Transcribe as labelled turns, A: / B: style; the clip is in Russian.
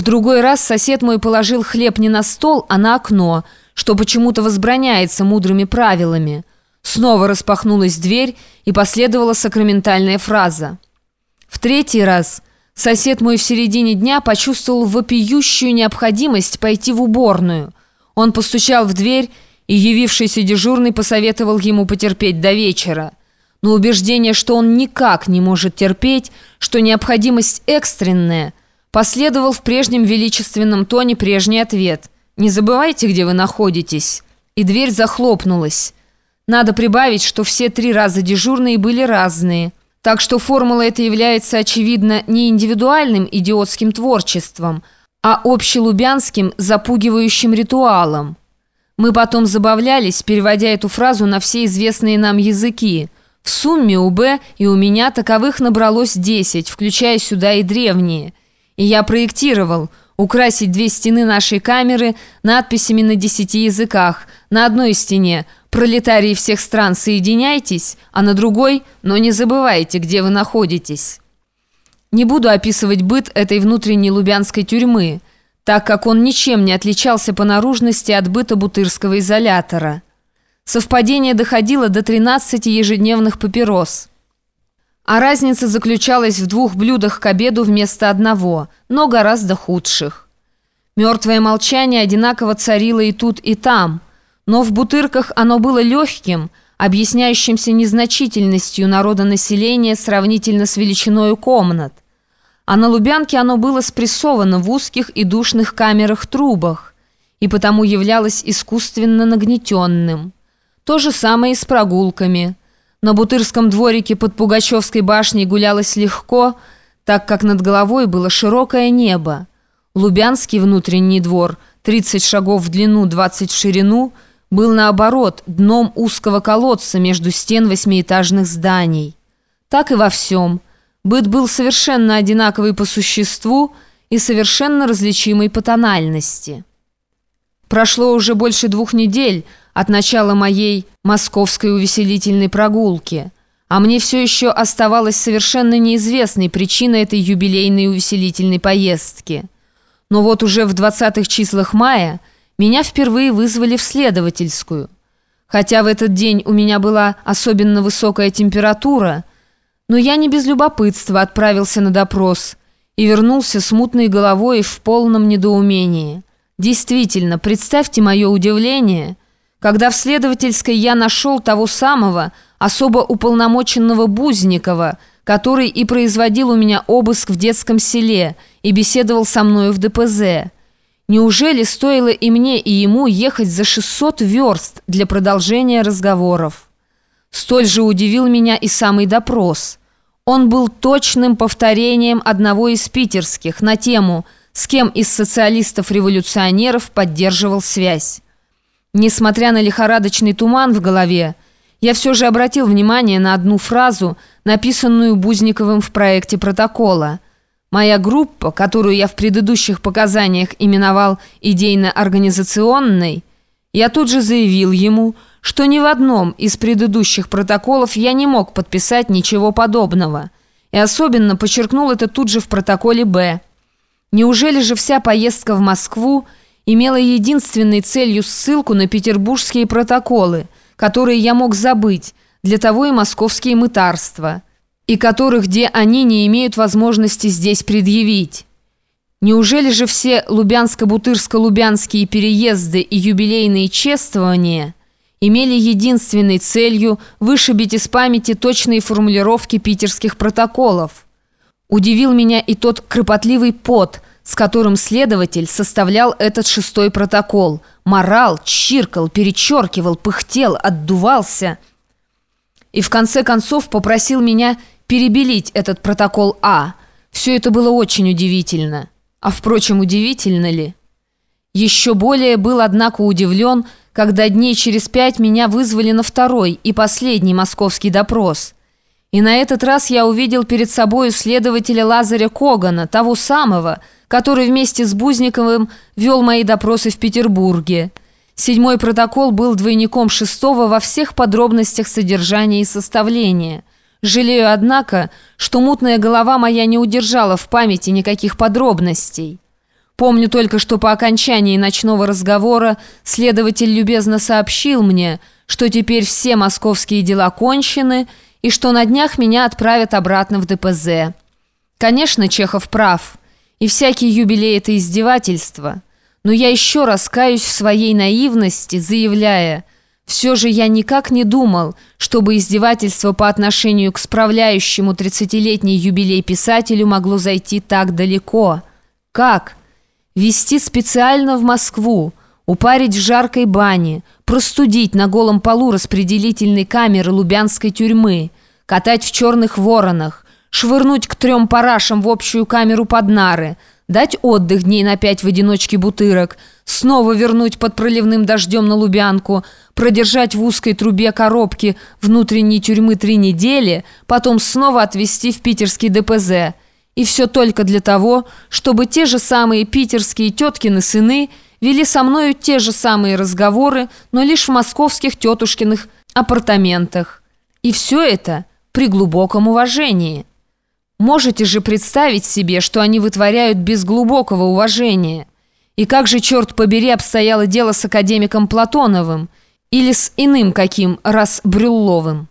A: В другой раз сосед мой положил хлеб не на стол, а на окно, что почему-то возбраняется мудрыми правилами. Снова распахнулась дверь, и последовала сакраментальная фраза. В третий раз сосед мой в середине дня почувствовал вопиющую необходимость пойти в уборную. Он постучал в дверь, и явившийся дежурный посоветовал ему потерпеть до вечера. Но убеждение, что он никак не может терпеть, что необходимость экстренная – Последовал в прежнем величественном тоне прежний ответ. «Не забывайте, где вы находитесь». И дверь захлопнулась. Надо прибавить, что все три раза дежурные были разные. Так что формула эта является, очевидно, не индивидуальным идиотским творчеством, а общелубянским запугивающим ритуалом. Мы потом забавлялись, переводя эту фразу на все известные нам языки. В сумме у Б и у меня таковых набралось 10, включая сюда и древние – и я проектировал украсить две стены нашей камеры надписями на десяти языках. На одной стене «Пролетарии всех стран, соединяйтесь», а на другой «Но не забывайте, где вы находитесь». Не буду описывать быт этой внутренней лубянской тюрьмы, так как он ничем не отличался по наружности от быта бутырского изолятора. Совпадение доходило до 13 ежедневных папирос – а разница заключалась в двух блюдах к обеду вместо одного, но гораздо худших. Мертвое молчание одинаково царило и тут, и там, но в бутырках оно было легким, объясняющимся незначительностью народонаселения сравнительно с величиной комнат. А на Лубянке оно было спрессовано в узких и душных камерах-трубах, и потому являлось искусственно нагнетенным. То же самое и с прогулками – на Бутырском дворике под Пугачевской башней гулялось легко, так как над головой было широкое небо. Лубянский внутренний двор, 30 шагов в длину, 20 в ширину, был наоборот дном узкого колодца между стен восьмиэтажных зданий. Так и во всем. Быт был совершенно одинаковый по существу и совершенно различимый по тональности. Прошло уже больше двух недель от начала моей московской увеселительной прогулки, а мне все еще оставалась совершенно неизвестной причина этой юбилейной увеселительной поездки. Но вот уже в 20-х числах мая меня впервые вызвали в следовательскую. Хотя в этот день у меня была особенно высокая температура, но я не без любопытства отправился на допрос и вернулся с мутной головой в полном недоумении. Действительно, представьте мое удивление, когда в следовательской я нашел того самого особо уполномоченного Бузникова, который и производил у меня обыск в детском селе и беседовал со мною в ДПЗ. Неужели стоило и мне, и ему ехать за 600 верст для продолжения разговоров? Столь же удивил меня и самый допрос. Он был точным повторением одного из питерских на тему «Связь» с кем из социалистов-революционеров поддерживал связь. Несмотря на лихорадочный туман в голове, я все же обратил внимание на одну фразу, написанную Бузниковым в проекте протокола. Моя группа, которую я в предыдущих показаниях именовал идейно-организационной, я тут же заявил ему, что ни в одном из предыдущих протоколов я не мог подписать ничего подобного, и особенно подчеркнул это тут же в протоколе «Б». Неужели же вся поездка в Москву имела единственной целью ссылку на петербургские протоколы, которые я мог забыть, для того и московские мытарства, и которых, где они не имеют возможности здесь предъявить? Неужели же все лубянско-бутырско-лубянские переезды и юбилейные чествования имели единственной целью вышибить из памяти точные формулировки питерских протоколов? Удивил меня и тот кропотливый пот, с которым следователь составлял этот шестой протокол. Морал, чиркал, перечеркивал, пыхтел, отдувался. И в конце концов попросил меня перебелить этот протокол А. Все это было очень удивительно. А впрочем, удивительно ли? Еще более был, однако, удивлен, когда дней через пять меня вызвали на второй и последний московский допрос – и на этот раз я увидел перед собой следователя Лазаря Когана, того самого, который вместе с Бузниковым вел мои допросы в Петербурге. Седьмой протокол был двойником шестого во всех подробностях содержания и составления. Жалею, однако, что мутная голова моя не удержала в памяти никаких подробностей. Помню только, что по окончании ночного разговора следователь любезно сообщил мне, что теперь все московские дела кончены и что на днях меня отправят обратно в ДПЗ. Конечно, Чехов прав, и всякий юбилей – это издевательство. Но я еще раз каюсь в своей наивности, заявляя, все же я никак не думал, чтобы издевательство по отношению к справляющему 30-летний юбилей писателю могло зайти так далеко. Как? Вести специально в Москву, упарить в жаркой бане, простудить на голом полу распределительной камеры Лубянской тюрьмы, катать в черных воронах, швырнуть к трем парашам в общую камеру под нары, дать отдых дней на пять в одиночке бутырок, снова вернуть под проливным дождем на Лубянку, продержать в узкой трубе коробки внутренней тюрьмы три недели, потом снова отвезти в питерский ДПЗ. И все только для того, чтобы те же самые питерские теткины сыны вели со мною те же самые разговоры, но лишь в московских тетушкиных апартаментах. И все это при глубоком уважении. Можете же представить себе, что они вытворяют без глубокого уважения. И как же, черт побери, обстояло дело с академиком Платоновым или с иным каким раз Брюлловым?